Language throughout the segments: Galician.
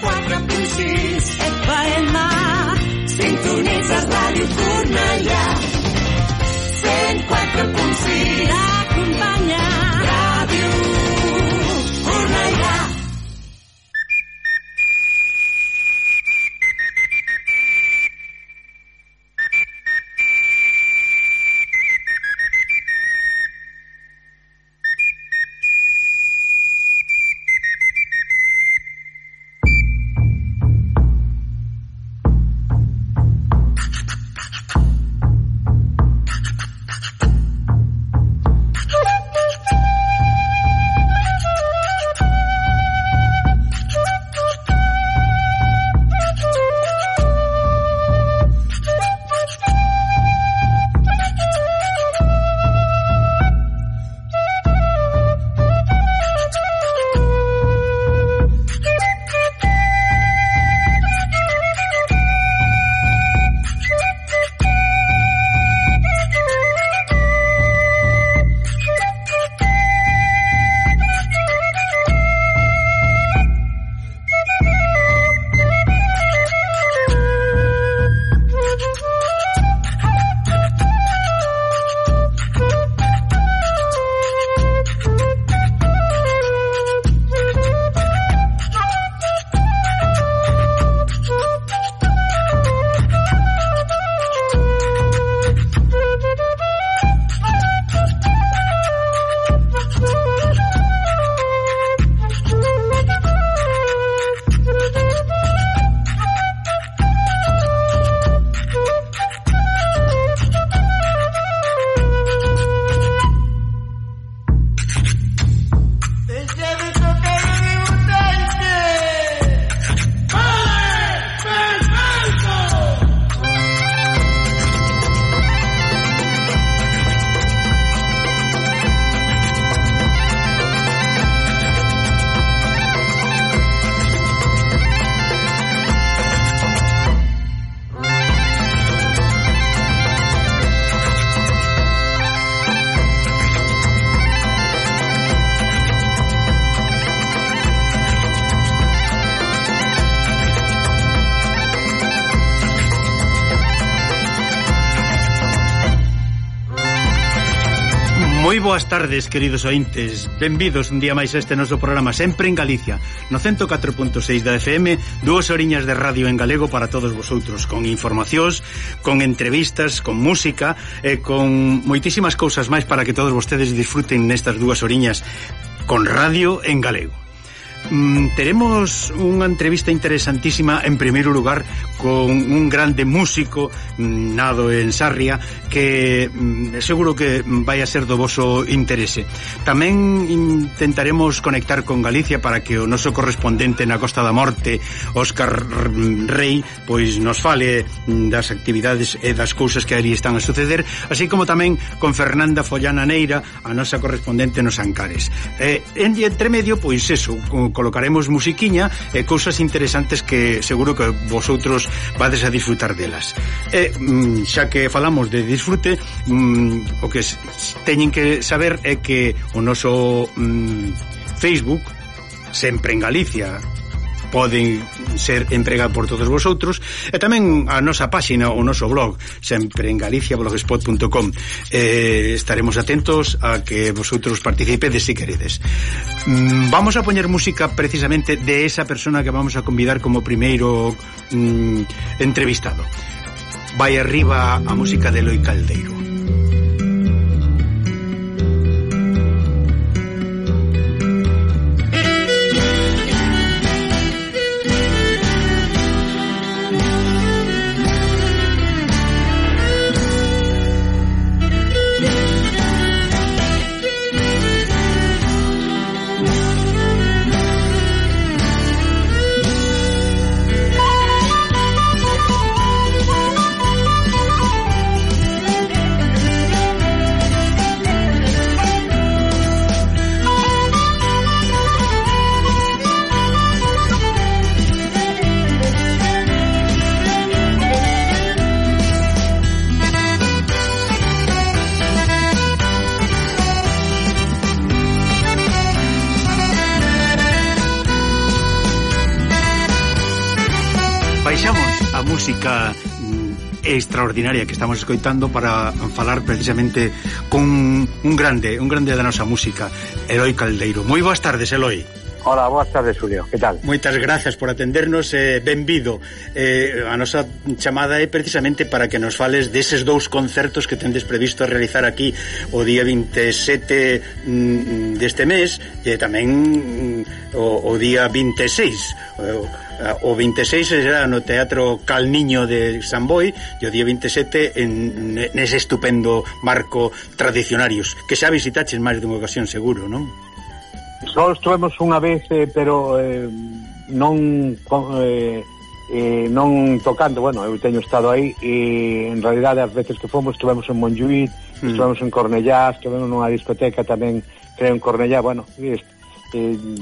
cuatro Boas tardes, queridos ointes. Benvidos un día máis a este noso programa Sempre en Galicia No 104.6 da FM dúas oriñas de radio en galego para todos vosotros Con informacións, con entrevistas, con música E con moitísimas cousas máis para que todos vostedes disfruten nestas dúas oriñas Con radio en galego mm, teremos unha entrevista interesantísima en primeiro lugar con un grande músico mm, nado en Sarria que mm, seguro que vai a ser do voso interese. Tamén intentaremos conectar con Galicia para que o noso correspondente na Costa da Morte, Óscar mm, Rey, pois nos fale mm, das actividades e das cousas que ali están a suceder, así como tamén con Fernanda Follana Neira, a nosa correspondente nos Ancares. Eh, entre medio, pois eso, colocaremos musiquiña e cousas interesantes que seguro que vosotros vades a disfrutar delas. E mm, xa que falamos de disfrute, mm, o que teñen que saber é que o noso mm, Facebook sempre en Galicia poden ser empregados por todos vosotros. E tamén a nosa páxina, o noso blog sempre en galiciablogspot.com eh, estaremos atentos a que vosotros participedes si queredes. Mm, vamos a poñer música precisamente de esa persona que vamos a convidar como primeiro mm, entrevistado. Vai arriba a música de Loi Caldeiro. extraordinaria que estamos escoitando para falar precisamente con un grande, un grande da nosa música, Eloi Caldeiro. Moi boas tardes, Eloi. Hola, boas tardes, Julio, que tal? Moitas grazas por atendernos, eh, benvido eh, A nosa chamada é precisamente para que nos fales deses dous concertos que tendes previsto realizar aquí O día 27 mm, deste mes e tamén mm, o, o día 26 eh, o, o 26 será no Teatro Calniño de San Boi e o día 27 en, nese estupendo marco tradicionarios que xa visitaches máis dunha ocasión seguro, non? Só estuvemos unha vez, eh, pero eh, non con, eh, eh, non tocando, bueno, eu teño estado aí e en realidade as veces que fomos estuvemos en Monjuit, mm. estuvemos en Cornellá, estuvemos nunha discoteca tamén, creo en Cornellá, bueno, eh,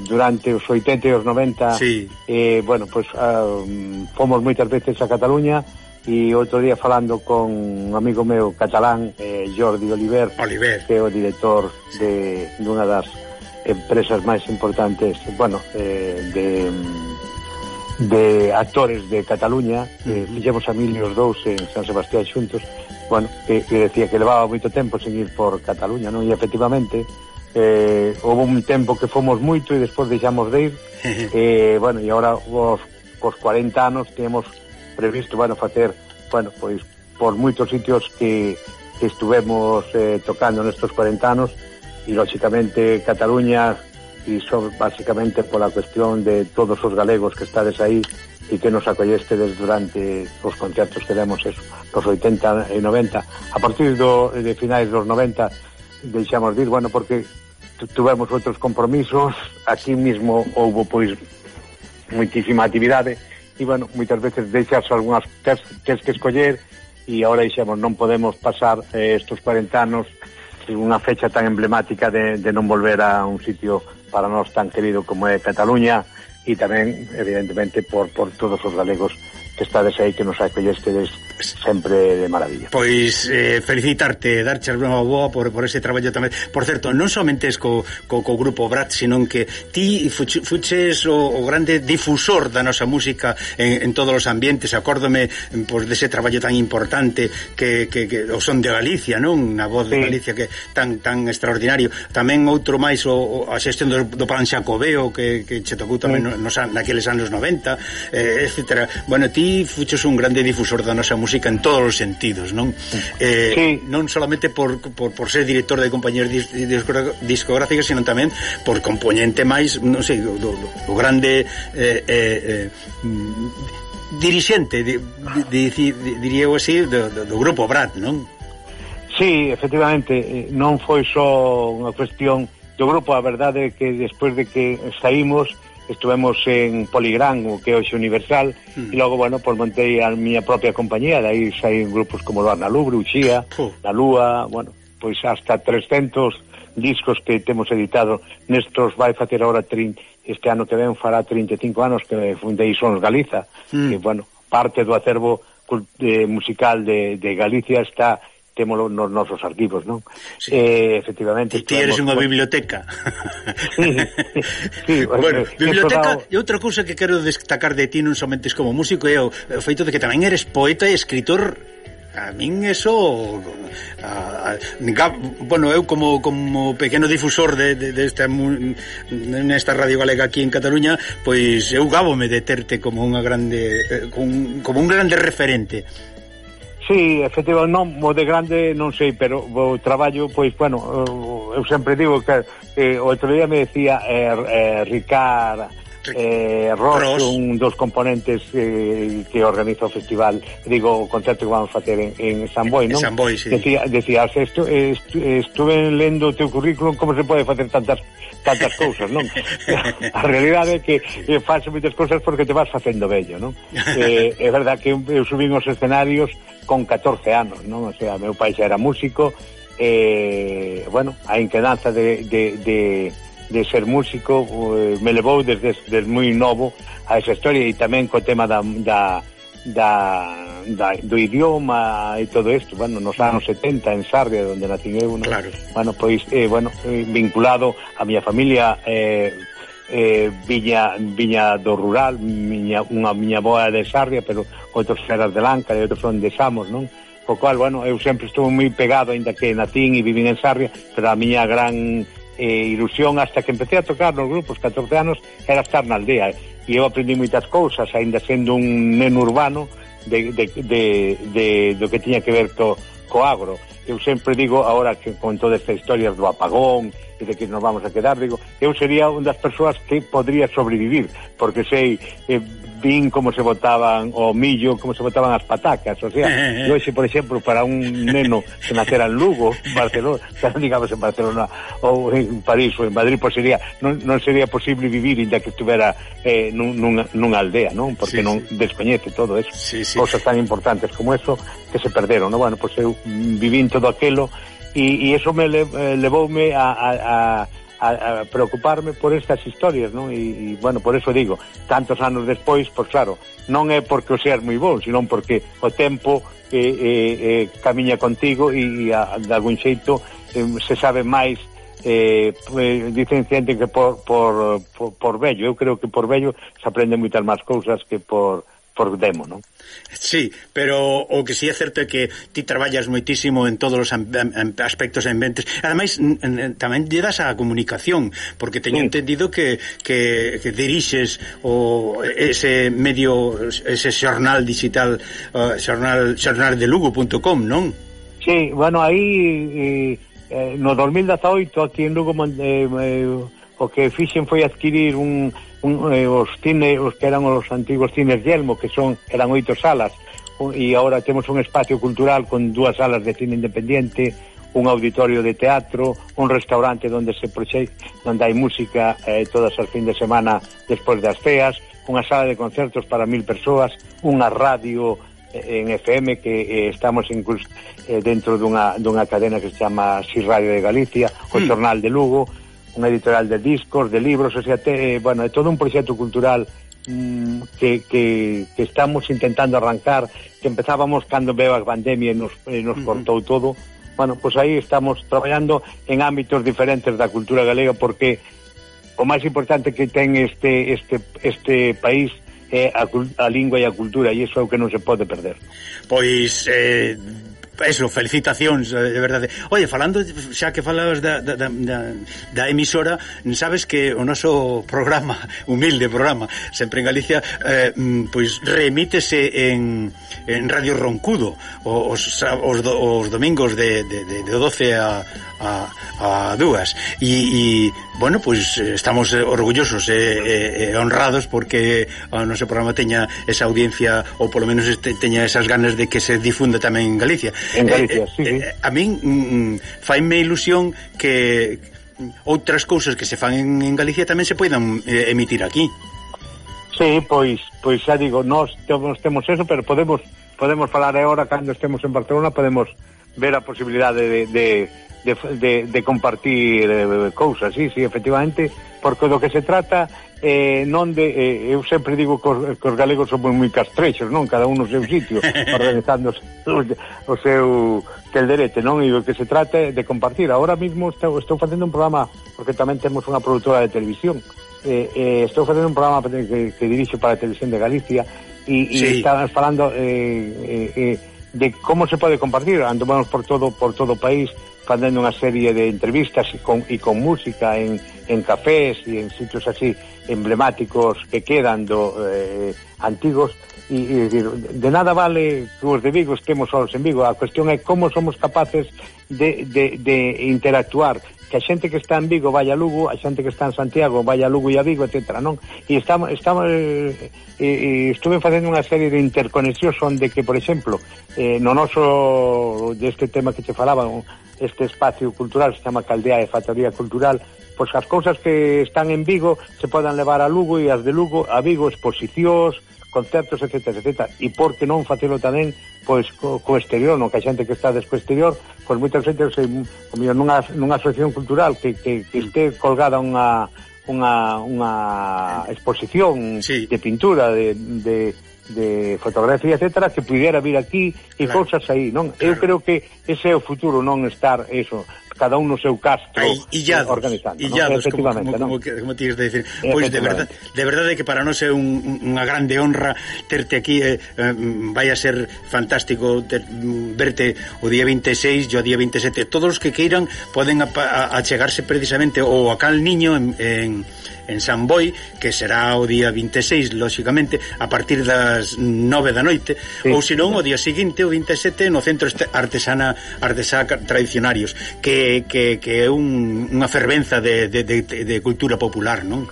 durante os 80 e os 90 sí. eh, bueno, pues, uh, fomos moitas veces a Cataluña e outro día falando con un amigo meu catalán, eh, Jordi Oliver, Oliver. que é o director de, dunha das empresas máis importantes, bueno, eh, de de actores de Cataluña, eh, fixemos a mil e os dous en San Sebastián xuntos, bueno, e, e decía que levaba moito tempo sen ir por Cataluña, non? E efectivamente, eh, houve un tempo que fomos moito e despois deixamos de ir, eh, bueno, e agora os, cos 40 anos temos previsto, bueno, facer, bueno, pois por moitos sitios que, que estuvemos eh, tocando nestos 40 anos, e, lógicamente Cataluña e son basicamente pola cuestión de todos os galegos que estades aí e que nos acollestedes durante os concertos que demos eso, nos 80 e 90 a partir do, de finais dos 90 deixamos de ir, bueno, porque tuvemos outros compromisos. Aquí mismo houve pois moitísima actividade e bueno, moitas veces deixas algunhas tes, tes que escoller e agora dixemos non podemos pasar eh, estos 40 anos unha fecha tan emblemática de, de non volver a un sitio para nós tan querido como é Cataluña e tamén, evidentemente, por, por todos os galegos que estades aí, que nos acolledes sempre de maravilla. Pois eh, felicitarte, darche unha boa por, por ese traballo tamén. Por certo, non somente es co, co, co grupo Brat, senón que ti fuches, fuches o, o grande difusor da nosa música en, en todos os ambientes. Acórdome pois, dese traballo tan importante que, que, que o son de Galicia, non? Na voz sí. de Galicia que tan tan extraordinario. Tamén outro máis o, o a xestión do, do Plan Xacobeo que, que che tocou tamén sí. nos, naqueles anos 90, eh, etc. Bueno, ti fuches un grande difusor da nosa música música en todos os sentidos, non? Eh, sí. non solamente por, por, por ser director de compañías discográficas, sino tamén por componente máis, non sei, do, do, do grande eh, eh, eh dirixente, de, de, diría eu así, do, do, do grupo Brad, non? Sí, efectivamente, eh, non foi só unha cuestión do grupo, a verdade é que despois de que saímos estuvemos en Poligrán, o que é hoxe Universal, mm. e logo, bueno, pois montei a miña propia compañía, de aí saín grupos como Luar Lubre, Uxía, oh. La Lúa, bueno, pois hasta 300 discos que temos editado nestos vai facer agora 30, este ano que ven fará 35 anos que fundei Sons Galiza mm. que, bueno, parte do acervo eh, musical de, de Galicia está témolo nos nosos arquivos, non? Sí. Eh, efectivamente. Ti eres unha biblioteca. sí, sí, bueno, biblioteca e outra cousa que quero destacar de ti non somente como músico é o, o feito de que tamén eres poeta e escritor a min eso a, a, bueno, eu como como pequeno difusor de, de, de esta nesta radio galega aquí en Cataluña, pois eu gábome de terte como unha grande como un, como un grande referente Sí, efectivamente, non, o de grande non sei, pero o traballo, pois, bueno, eh, eu sempre digo que eh, outro día me decía eh, eh, Ricard eh, Ross, Ross, un dos componentes eh, que organiza o festival, digo, o concerto que vamos facer en, en San Boi, non? En San Boi, sí. Decía, decías, estu, estu, estuve lendo o teu currículum, como se pode facer tantas tantas cousas, non? A realidade é que eh, faz moitas cousas porque te vas facendo bello, non? Eh, é verdad que eu subín os escenarios con 14 anos, non? O sea, meu pai xa era músico, eh, bueno, a inquedanza de, de, de, de ser músico eh, me levou desde, desde moi novo a esa historia e tamén co tema da, da, da, da do idioma e todo isto, bueno, nos anos 70 en Sarria, onde nací eu, no? claro. bueno, pois, eh, bueno, eh, vinculado a miña familia eh, eh, viña, viña do rural, miña, unha miña boa de Sarria, pero outros feras de Lanca e outros onde Samos, non? Co cual, bueno, eu sempre estuve moi pegado, aínda que natín e vivín en Sarria, pero a miña gran eh, ilusión hasta que empecé a tocar nos grupos 14 anos era estar na aldea e eu aprendi moitas cousas, aínda sendo un neno urbano de, de, de, de, do que tiña que ver co, co agro. Eu sempre digo, ahora que con toda esta historia do apagón de que nos vamos a quedar, digo, eu sería un das persoas que podría sobrevivir, porque sei, eh, vin como se botaban o millo, como se botaban as patacas, o sea, eu ese, por exemplo, para un neno que nacera en Lugo, en Barcelona, digamos en Barcelona, ou en París, ou en Madrid, pois pues sería, non, non sería posible vivir, inda que estuvera eh, nun, nunha, nunha aldea, non? Porque sí, non sí. descoñece todo eso, sí, sí. cosas tan importantes como eso, que se perderon, non? Bueno, pois pues eu mm, vivín todo aquelo, e, e eso me le, eh, levoume a, a, a a, a preocuparme por estas historias, non? E, e bueno, por eso digo, tantos anos despois, pois claro, non é porque o seas moi bon, senón porque o tempo eh, eh, eh, camiña contigo e, e a, de algún xeito eh, se sabe máis eh, eh dicen xente que por, por, por, por vello, eu creo que por vello se aprende moitas máis cousas que por por demo, non? Sí, pero o que si sí é certo é que ti traballas moitísimo en todos os aspectos e inventes. Ademais, tamén lle das a comunicación, porque teño sí. entendido que, que, que dirixes o ese medio, ese xornal digital, uh, xornal, xornaldelugo.com, non? Sí, bueno, aí eh, no 2018 aquí en Lugo eh, eh, o que fixen foi adquirir un un, eh, os cine, os que eran os antigos cines Yelmo, que son eran oito salas, e agora temos un espacio cultural con dúas salas de cine independiente, un auditorio de teatro, un restaurante onde se proxe, onde hai música eh, todas as fin de semana despois das feas, unha sala de concertos para mil persoas, unha radio eh, en FM que eh, estamos incluso eh, dentro dunha, dunha cadena que se chama Si Radio de Galicia, o mm. Xornal de Lugo, unha editorial de discos, de libros, o sea, te, bueno, é todo un proxecto cultural mmm, que, que, que estamos intentando arrancar, que empezábamos cando veo a pandemia e nos, e nos uh -huh. cortou todo, bueno, pois pues aí estamos traballando en ámbitos diferentes da cultura galega porque o máis importante que ten este este este país é a, a lingua e a cultura e iso é o que non se pode perder. Pois eh, eso, felicitacións, eh, de verdade. Oye, falando, xa que falabas da, da, da, da emisora, sabes que o noso programa, humilde programa, sempre en Galicia, eh, mm, pois remítese en, en Radio Roncudo, os, os, do, os domingos de, de, de, de 12 a a, a dúas. E, e bueno, pois eh, estamos eh, orgullosos e, e, e honrados porque o noso programa teña esa audiencia ou polo menos este, teña esas ganas de que se difunda tamén en Galicia. En Galicia, eh, sí, eh, sí. a min mm, mm, faime ilusión que outras cousas que se fan en, en Galicia tamén se poidan eh, emitir aquí. Sí, pois pois xa digo, nós temos, temos eso, pero podemos podemos falar agora cando estemos en Barcelona, podemos ver a posibilidade de, de, de, de, de compartir eh, cousas, sí, sí, efectivamente, porque do que se trata eh, non de, eh, eu sempre digo que os, que os galegos somos moi castrechos, non? Cada un no seu sitio, organizando o, o seu telderete, non? E o que se trata de compartir. Ahora mismo estou, estou facendo un programa, porque tamén temos unha produtora de televisión, eh, eh, estou facendo un programa que, que dirixo para a Televisión de Galicia, e, sí. e falando... Eh, eh, eh de como se pode compartir. andamos por todo por todo o país facendo unha serie de entrevistas e con, e con música en, en cafés e en sitios así emblemáticos que quedan do, eh, antigos e, e de nada vale que os de Vigo estemos solos en Vigo a cuestión é como somos capaces de, de, de interactuar que a xente que está en Vigo vai a Lugo, a xente que está en Santiago vai a Lugo e a Vigo, etc. Non? E estamos, estamos eh, e, estuve facendo unha serie de interconexións onde que, por exemplo, eh, no noso deste tema que te falaba, este espacio cultural se chama Caldea e Factoría Cultural, pois as cousas que están en Vigo se podan levar a Lugo e as de Lugo a Vigo, exposicións, concertos, etc, etc. E por que non facelo tamén pois co, co exterior, non que a xente que está desco exterior, pois moita xente se, como nunha, nunha asociación cultural que, que, que mm. este colgada unha unha, unha exposición sí. de pintura, de, de, de fotografía, etcétera, que pudiera vir aquí e claro. cousas aí, non? Claro. Eu creo que ese é o futuro, non estar eso, cada un no seu castro Ay, illados, organizando. Illados, ¿no? Efectivamente, como, como, ¿no? como, como tires de decir. Pois pues de verdade, de verdade que para nós é un, unha grande honra terte aquí, eh, eh, vai a ser fantástico ter, verte o día 26 e o día 27. Todos os que queiran poden achegarse precisamente ou a Cal Niño en, en en San Boi, que será o día 26, lóxicamente, a partir das 9 da noite, sí. ou senón o día seguinte, o 27, no Centro Artesana Artesá Tradicionarios, que que, que, é un, unha fervenza de, de, de, de cultura popular, non?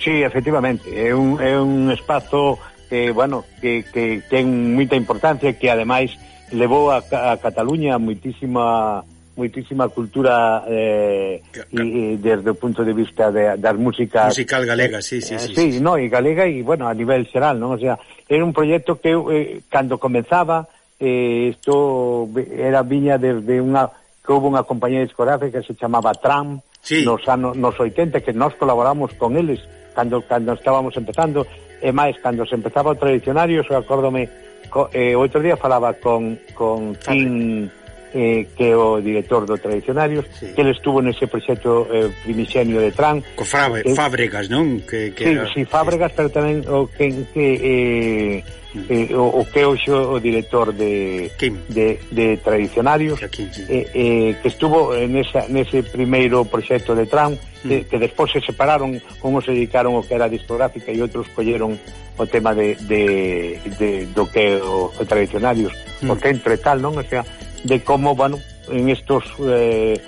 Sí, efectivamente, é un, é un espazo que, bueno, que, que ten moita importancia que ademais levou a, a Cataluña moitísima moitísima cultura eh, e, y desde o punto de vista de, das músicas musical galega, sí, sí, sí, eh, sí, sí, no, e galega e bueno, a nivel xeral, non? O sea, era un proxecto que eh, cando comenzaba eh, isto era viña desde unha que houve unha compañía discográfica que se chamaba Tram sí. nos anos nos 80 que nós colaboramos con eles cando cando estábamos empezando e máis cando se empezaba o tradicionario, eu acórdome co, eh, outro día falaba con con Tim eh, que é o director do Tradicionarios, sí. que ele estuvo nese proxecto eh, primixenio de Tran. Co Frave, eh, Fábregas, non? Que, que sí, era... sí, Fábregas, pero tamén o que, que eh, mm. eh, o, o que hoxe o director de, de, de Tradicionarios, Kim, sí. eh, eh, que estuvo nesa, nese primeiro proxecto de Tran, mm. que, que despois se separaron, como se dedicaron o que era discográfica e outros colleron o tema de, de, de do que o, o tradicionarios, mm. o que entre tal, non? O sea, de como, bueno, en estos... Eh,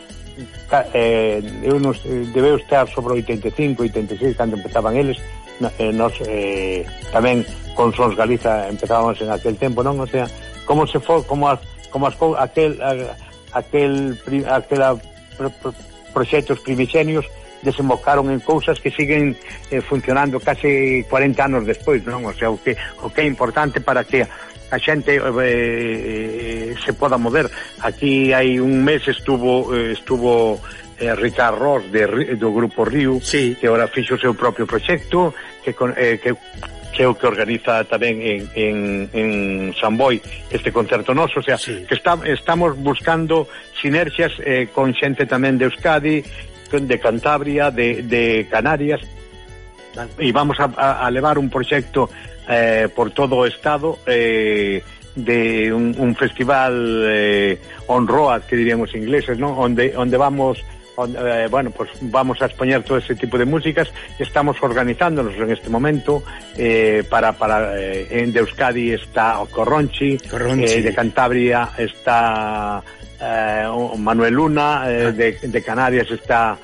eh, eu nos, debeu estar sobre 85, 86 cando empezaban eles eh, nos, eh, tamén con Sons Galiza empezábamos en aquel tempo non o sea, como se foi como as, como as, aquel aquel, aquela pro, pro, proxectos primixenios desembocaron en cousas que siguen eh, funcionando case 40 anos despois, non? O sea, o que, o que é importante para que a xente eh, eh, se poda mover. Aquí hai un mes estuvo eh, estuvo eh, Ricard Ross de, do Grupo Río, sí. que ahora fixo o seu propio proxecto, que, con, eh, que que é o que organiza tamén en, en, en San Boi este concerto noso, o sea, sí. que está, estamos buscando sinerxias eh, con xente tamén de Euskadi, de Cantabria, de, de Canarias, e vamos a, a levar un proxecto eh, por todo o Estado eh, de un, un festival eh, on road, que diríamos ingleses, ¿no? onde, onde vamos onde, eh, bueno, pues vamos a expoñer todo ese tipo de músicas estamos organizándonos en este momento eh, para, para eh, en de Euskadi está o Corronchi, Corronchi. Eh, de Cantabria está eh, Manuel Luna eh, ah. de, de Canarias está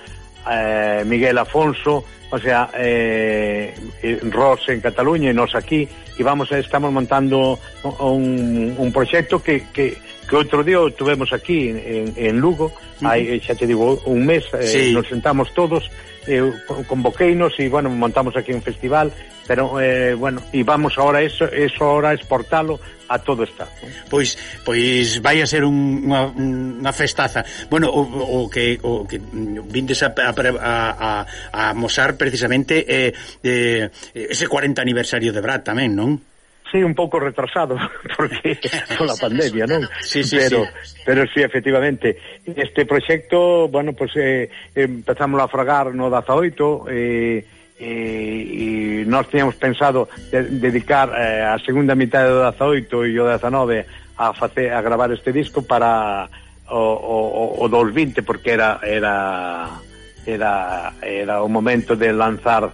eh, Miguel Afonso o sea, eh, eh, Ross en Cataluña e nos aquí, e vamos, estamos montando un, un proxecto que, que, que outro día tuvemos aquí en, en Lugo, uh -huh. hai, xa te digo, un mes, eh, sí. eh, nos sentamos todos, eh, convoqueinos e, bueno, montamos aquí un festival pero eh, bueno, e vamos ahora eso, eso ahora exportalo a todo está. Pois pois vai a ser un, unha, unha festaza. Bueno, o, o que o que vindes a a, a, a mosar precisamente eh, eh, ese 40 aniversario de Brat tamén, non? sí, un pouco retrasado porque con la pandemia, non? Sí, sí, pero, sí. pero sí, efectivamente, este proxecto, bueno, pues eh, empezamos a fragar no 18 eh e, e nós teñamos pensado de, dedicar eh, a segunda mitad do 18 e o 19 a facer a gravar este disco para o, o, o 2020 20 porque era era era era o momento de lanzar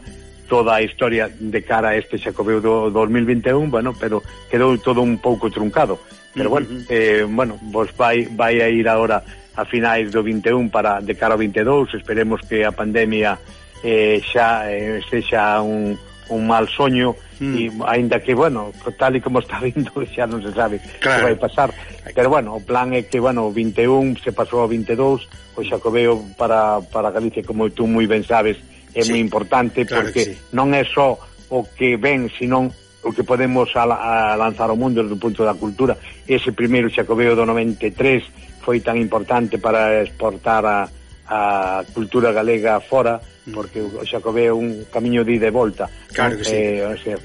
toda a historia de cara a este Xacobeo do 2021, bueno, pero quedou todo un pouco truncado. Pero bueno, uh -huh. eh, bueno, vos vai vai a ir agora a finais do 21 para de cara ao 22, esperemos que a pandemia eh, xa eh, sexa un, un mal soño mm. e aínda que, bueno, tal e como está vindo xa non se sabe claro. que vai pasar pero bueno, o plan é que, bueno, o 21 se pasou ao 22 pois o Xacobeo para, para Galicia como tú moi ben sabes é sí. moi importante claro porque sí. non é só o que ven, senón o que podemos a, a lanzar ao mundo desde o punto da cultura. Ese primeiro Xacobeo do 93 foi tan importante para exportar a, a cultura galega fora, mm. porque o Xacobé é un camiño de ida e volta. Claro que sí. Eh, o sea,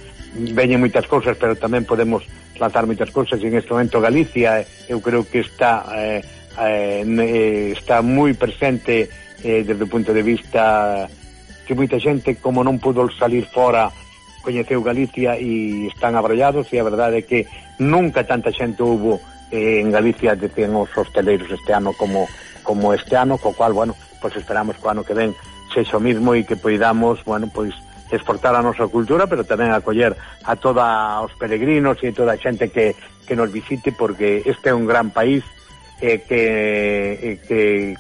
veñen moitas cousas, pero tamén podemos tratar moitas cousas, e en este momento Galicia eh, eu creo que está eh, eh, está moi presente eh, desde o punto de vista que moita xente como non pudo salir fora coñeceu Galicia e están abrallados e a verdade é que nunca tanta xente hubo eh, en Galicia de ten os hosteleiros este ano como como este ano, co cual, bueno, pois esperamos que o ano que ven sexa o mismo e que poidamos, bueno, pois exportar a nosa cultura, pero tamén acoller a toda os peregrinos e toda a xente que, que nos visite, porque este é un gran país eh, que, eh, que,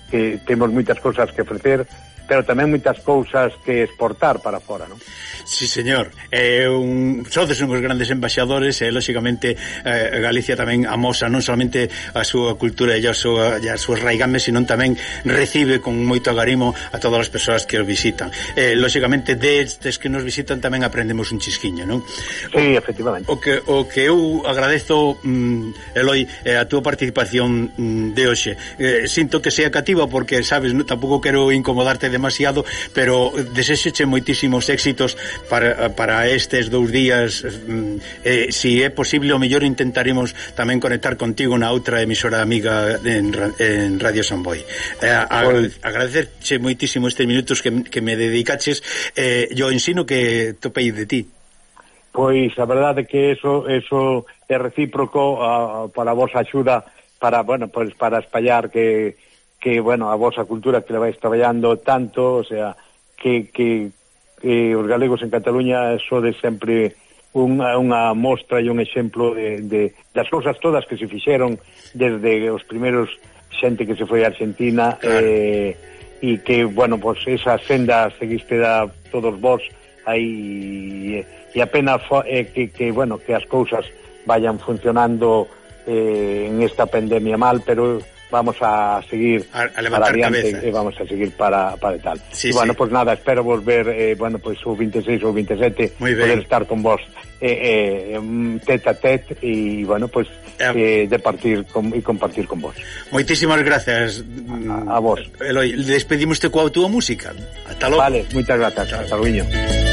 que temos moitas cousas que ofrecer pero tamén moitas cousas que exportar para fora, non? Sí, señor. É eh, un sodes unhos grandes embaixadores e eh, lógicamente eh, Galicia tamén amosa non solamente a súa cultura e a súa e as súas raigames, sino tamén recibe con moito agarimo a todas as persoas que os visitan. Eh, lógicamente destes que nos visitan tamén aprendemos un chisquiño, non? Sí, efectivamente. O que o que eu agradezo mm, Eloi eh, a túa participación mm, de hoxe. Eh, sinto que sea cativa porque sabes, no, tampouco quero incomodarte de demasiado, pero desexeche moitísimos éxitos para, para estes dous días. Mm, eh, si é posible, o mellor intentaremos tamén conectar contigo na outra emisora amiga en, en Radio Samboy. Eh, agra agradecerche moitísimo estes minutos que, que me dedicaches. Eh, yo ensino que topei de ti. Pois a verdade é que eso, eso é recíproco a, para a vosa axuda para, bueno, pois para espallar que que, bueno, a vosa cultura que leváis traballando tanto, o sea, que, que, que os galegos en Cataluña sodes sempre unha, unha mostra e un exemplo de, de, das cousas todas que se fixeron desde os primeiros xente que se foi a Argentina claro. eh, e que, bueno, pues esa senda seguiste da todos vos aí e apenas eh, que, que, bueno, que as cousas vayan funcionando eh, en esta pandemia mal, pero vamos a seguir a, a para cabeza e vamos a seguir para, para tal. Sí, y bueno, sí. pues nada, espero volver, eh, bueno, pues o 26 ou 27, Muy bien. poder estar con vos eh, eh, tete a tete y bueno, pues eh, de partir con, compartir con vos. Moitísimas gracias a, a vos. Eloy, despedimos te coa túa música. Hasta logo. Vale, moitas gracias. Hasta, Hasta luego.